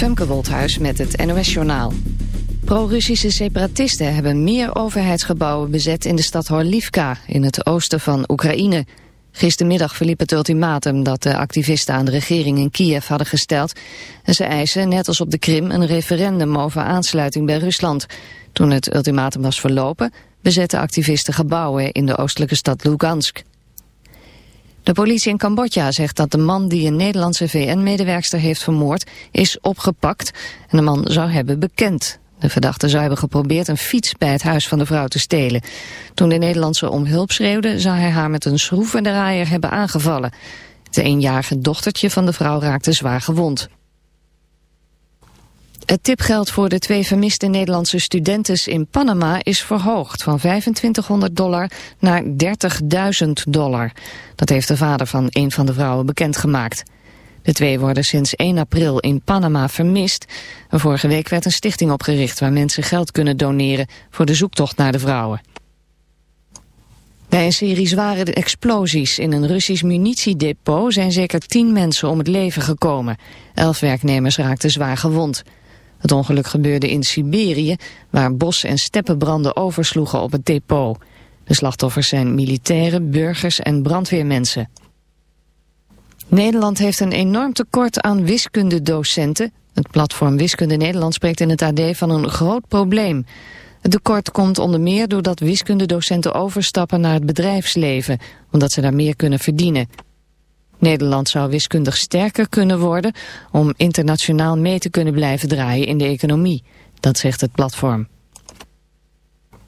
Femke met het NOS-journaal. Pro-Russische separatisten hebben meer overheidsgebouwen bezet in de stad Horlivka, in het oosten van Oekraïne. Gistermiddag verliep het ultimatum dat de activisten aan de regering in Kiev hadden gesteld. En ze eisen, net als op de Krim, een referendum over aansluiting bij Rusland. Toen het ultimatum was verlopen, bezetten activisten gebouwen in de oostelijke stad Lugansk. De politie in Cambodja zegt dat de man die een Nederlandse VN-medewerkster heeft vermoord is opgepakt en de man zou hebben bekend. De verdachte zou hebben geprobeerd een fiets bij het huis van de vrouw te stelen. Toen de Nederlandse om hulp schreeuwde zou hij haar met een schroevendraaier hebben aangevallen. Het eenjarige dochtertje van de vrouw raakte zwaar gewond. Het tipgeld voor de twee vermiste Nederlandse studenten in Panama is verhoogd van 2500 dollar naar 30.000 dollar. Dat heeft de vader van een van de vrouwen bekendgemaakt. De twee worden sinds 1 april in Panama vermist. vorige week werd een stichting opgericht waar mensen geld kunnen doneren voor de zoektocht naar de vrouwen. Bij een serie zware explosies in een Russisch munitiedepot zijn zeker tien mensen om het leven gekomen. Elf werknemers raakten zwaar gewond. Het ongeluk gebeurde in Siberië, waar bos- en steppenbranden oversloegen op het depot. De slachtoffers zijn militairen, burgers en brandweermensen. Nederland heeft een enorm tekort aan wiskundedocenten. Het platform Wiskunde Nederland spreekt in het AD van een groot probleem. Het tekort komt onder meer doordat wiskundedocenten overstappen naar het bedrijfsleven, omdat ze daar meer kunnen verdienen. Nederland zou wiskundig sterker kunnen worden om internationaal mee te kunnen blijven draaien in de economie. Dat zegt het platform.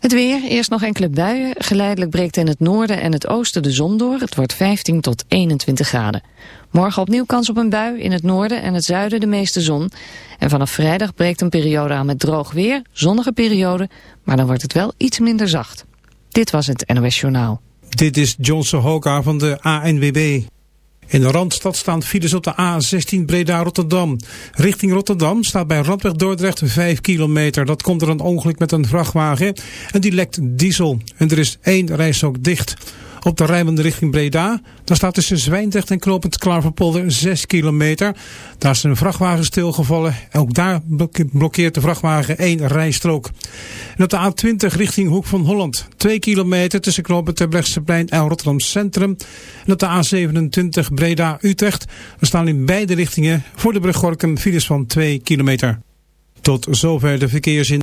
Het weer, eerst nog enkele buien. Geleidelijk breekt in het noorden en het oosten de zon door. Het wordt 15 tot 21 graden. Morgen opnieuw kans op een bui. In het noorden en het zuiden de meeste zon. En vanaf vrijdag breekt een periode aan met droog weer. Zonnige periode, maar dan wordt het wel iets minder zacht. Dit was het NOS Journaal. Dit is Johnson Hoka van de ANWB. In de Randstad staan files op de A16 Breda-Rotterdam. Richting Rotterdam staat bij Randweg Dordrecht 5 kilometer. Dat komt er een ongeluk met een vrachtwagen en die lekt diesel. En er is één rijstrook dicht. Op de rijbende richting Breda, daar staat tussen Zwijndrecht en Knopend Klaverpolder 6 kilometer. Daar is een vrachtwagen stilgevallen. Ook daar blokkeert de vrachtwagen één rijstrook. En op de A20 richting Hoek van Holland. 2 kilometer tussen Knopend Terbrechtseplein en Rotterdam Centrum. En op de A27 Breda-Utrecht. Er staan in beide richtingen voor de brug Gorkum files van 2 kilometer. Tot zover de verkeersin.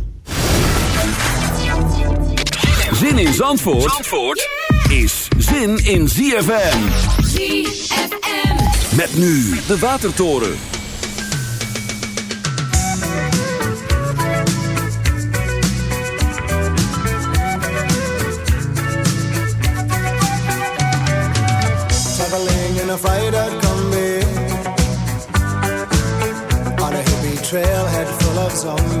Zin in Zandvoort, Zandvoort yeah! is zin in ZFM. ZFM. Met nu de Watertoren. Traveling in a fried-out combi On a hippie trailhead full of zombies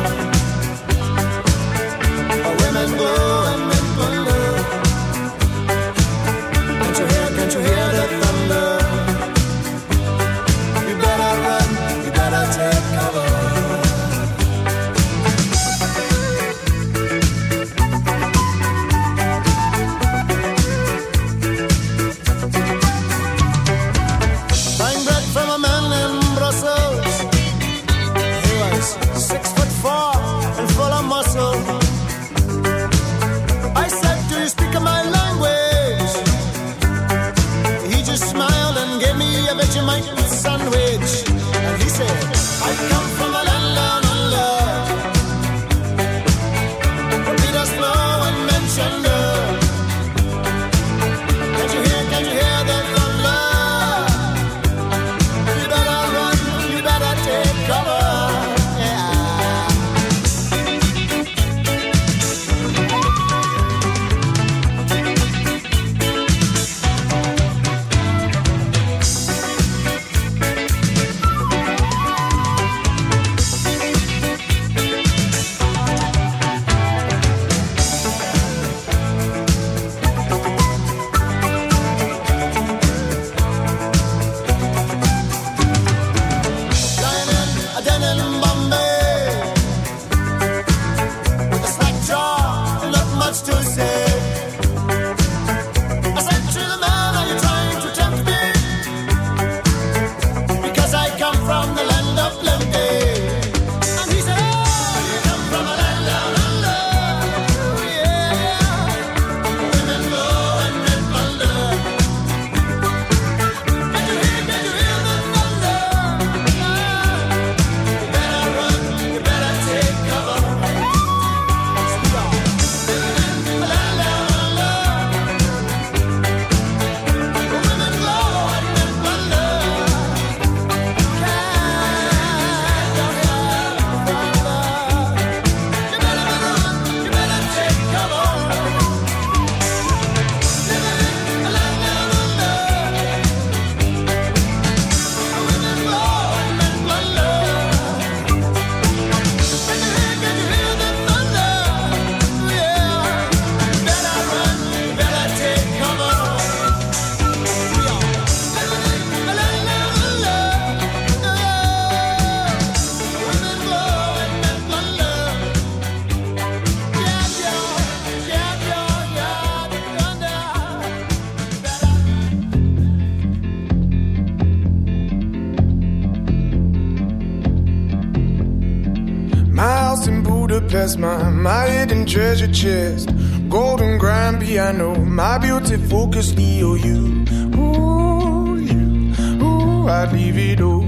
baby, I know my beautiful could steal you. Ooh, you, ooh, I'd leave it all.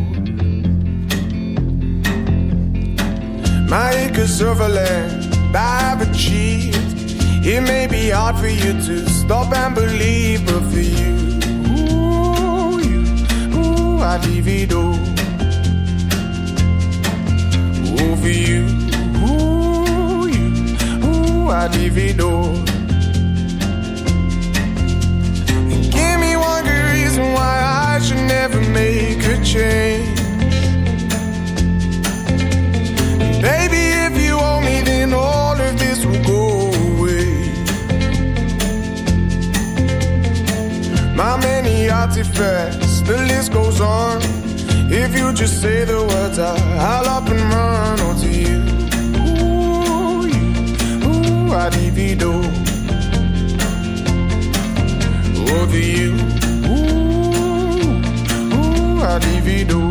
My acres of land I've achieved. It may be hard for you to stop and believe, but for you, ooh, you, ooh, I'd leave it all. Ooh, for you, ooh, you, ooh, I'd leave it all. reason why I should never make a change. Baby, if you owe me, then all of this will go away. My many artifacts, the list goes on. If you just say the words, I, I'll up and run onto you. Ooh, you, ooh, I do. Oh, the you divido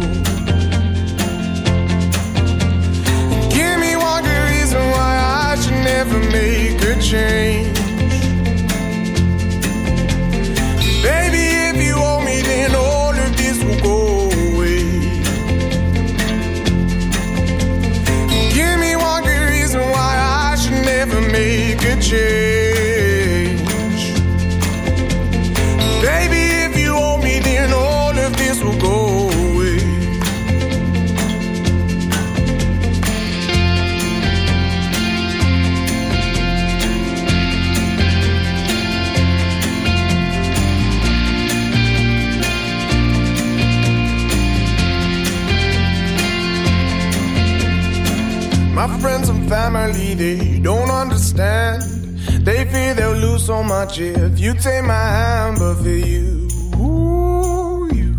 so much if you take my hand, but for you, ooh, you,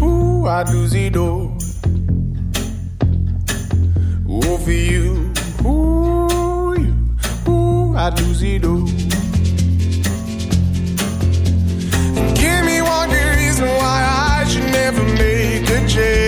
ooh, I'd lose it all. Ooh, for you, ooh, you, ooh, I'd lose it all. Give me one good reason why I should never make a change.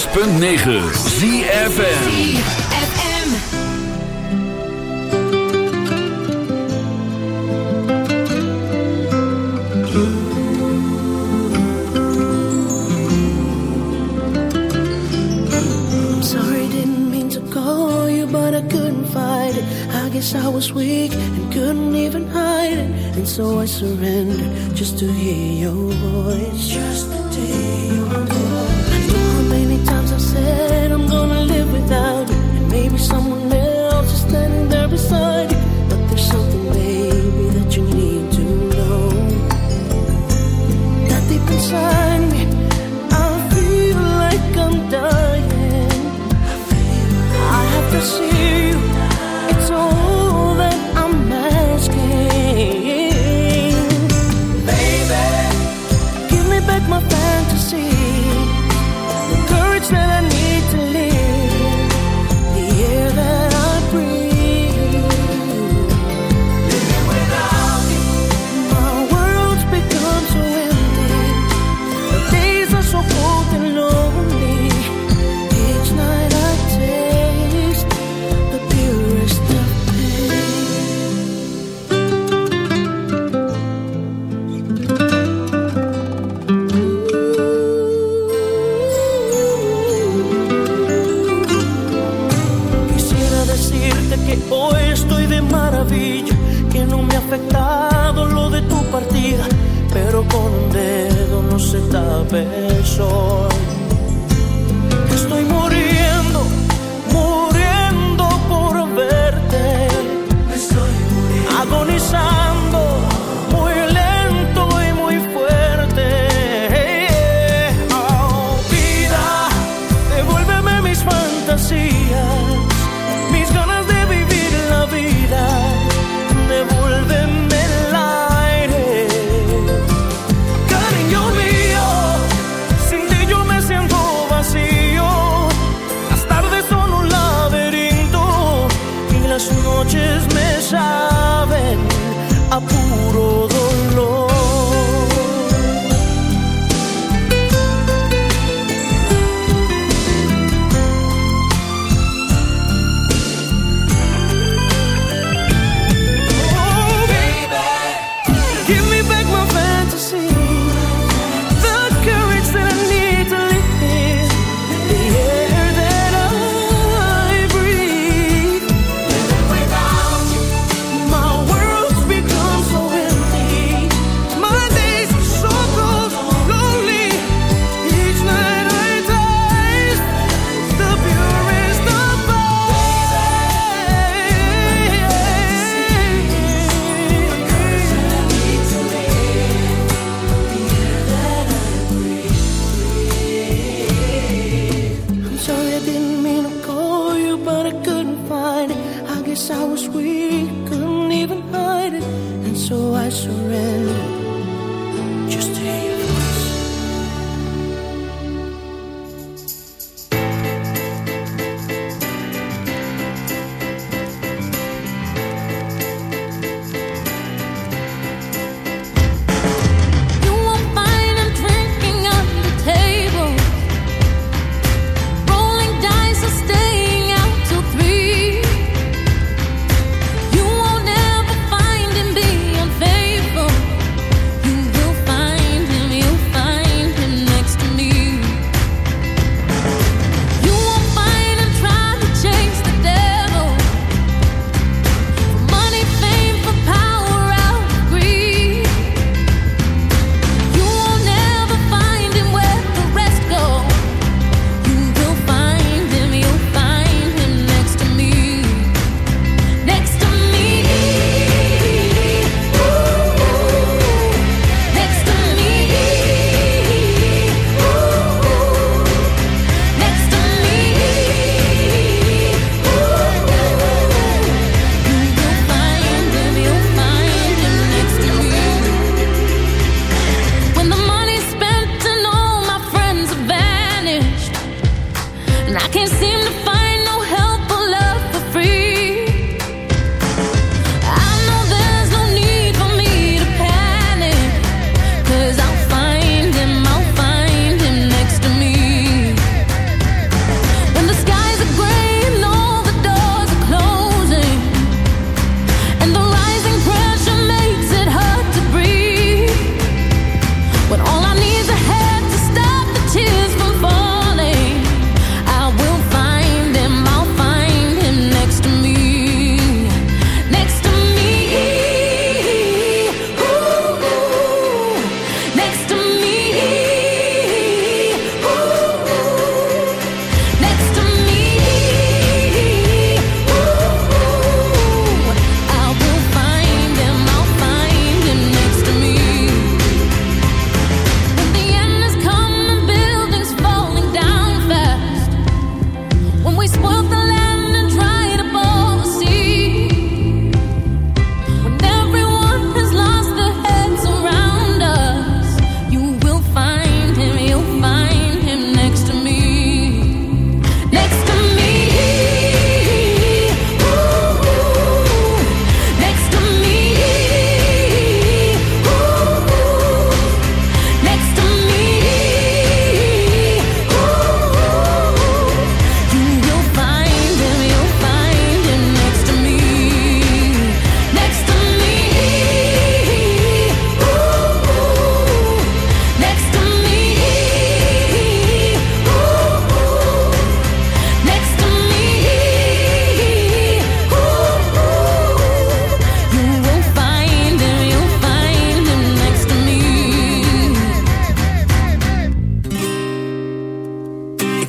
106.9 ZFN I was weak and couldn't even hide it. And so I surrendered just to hear your voice.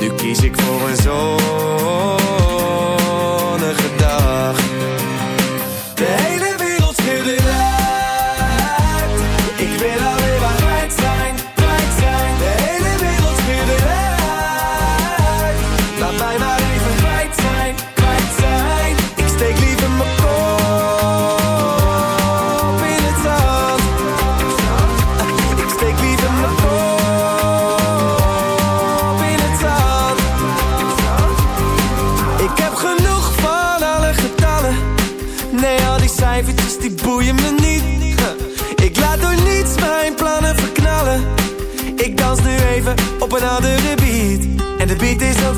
nu kies ik voor een zon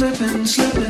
slipping, slipping.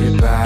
Want you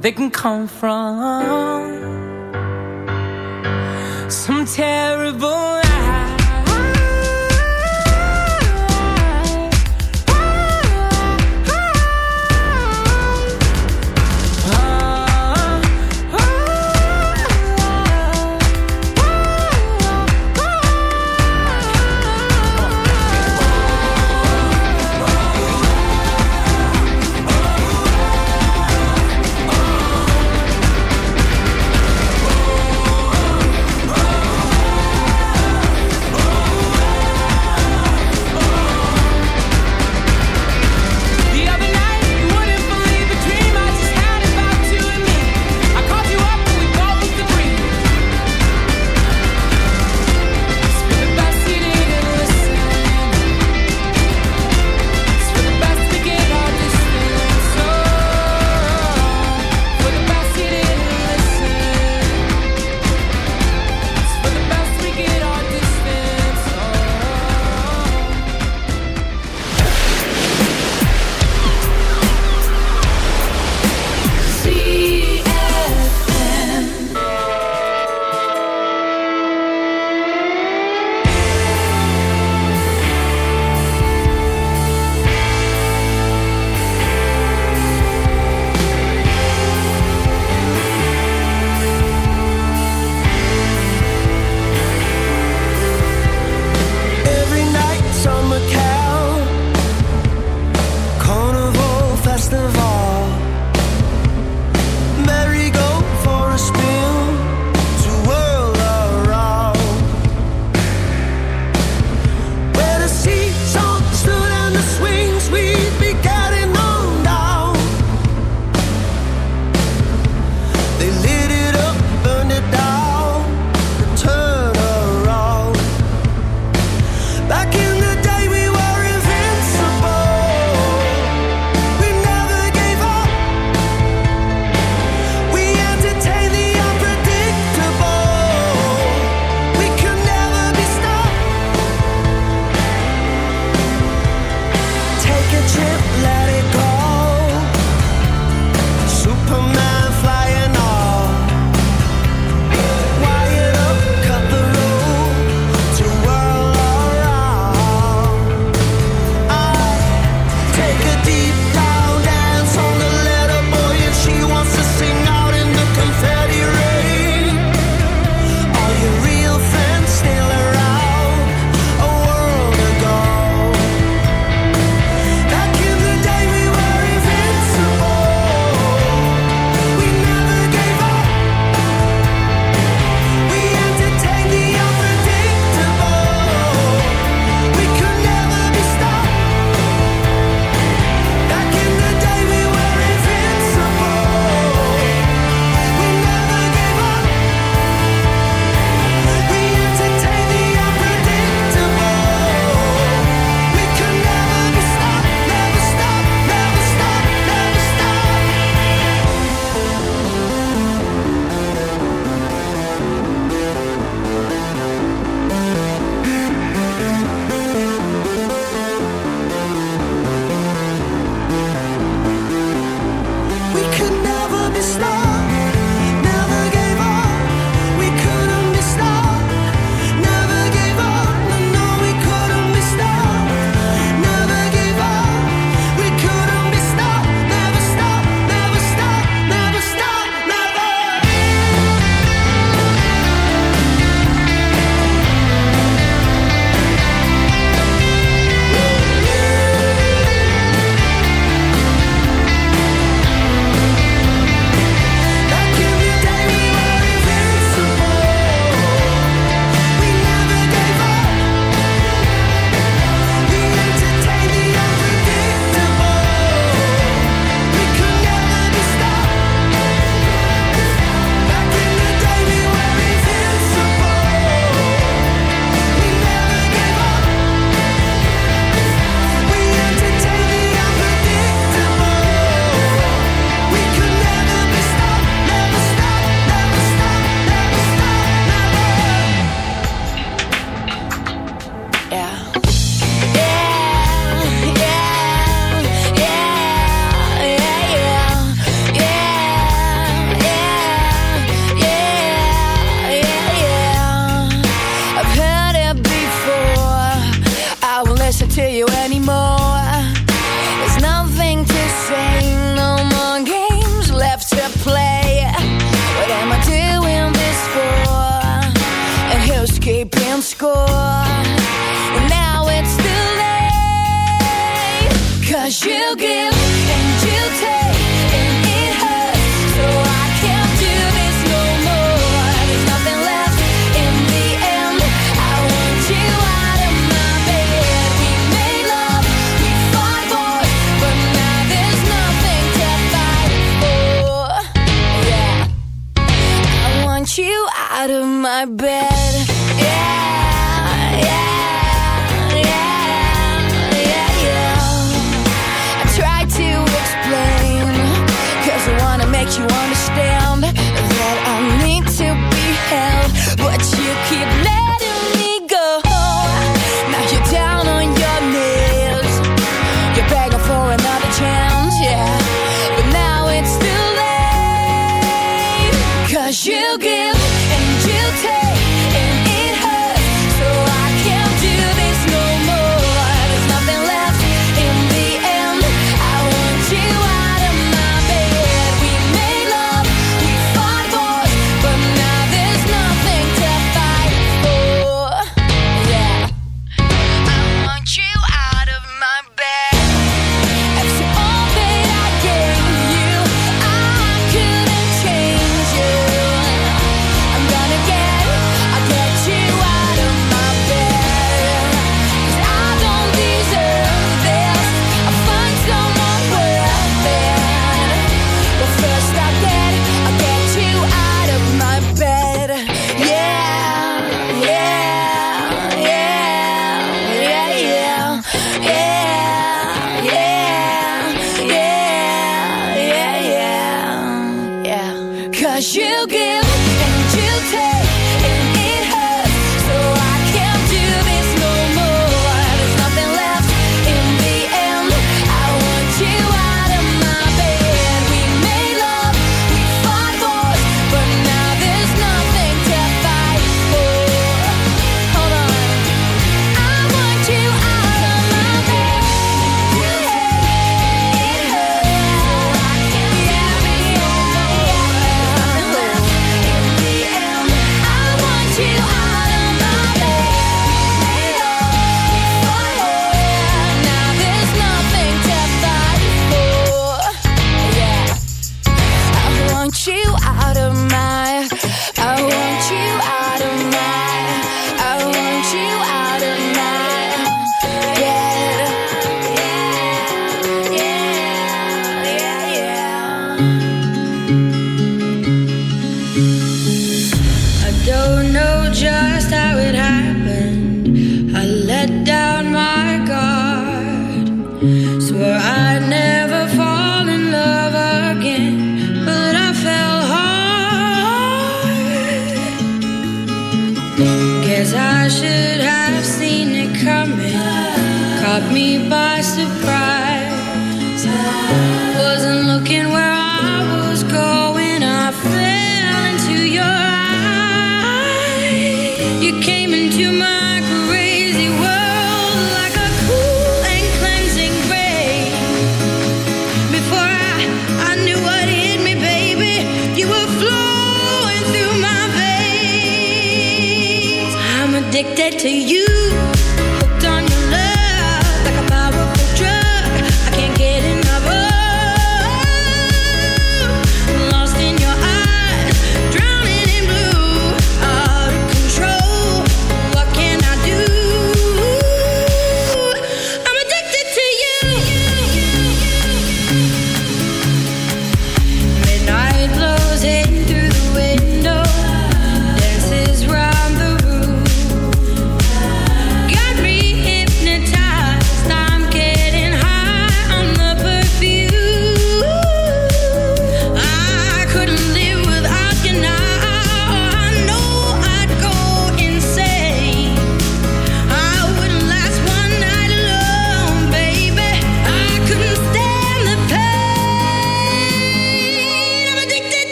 they can come from. Some terrible. lies.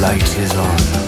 Light is on.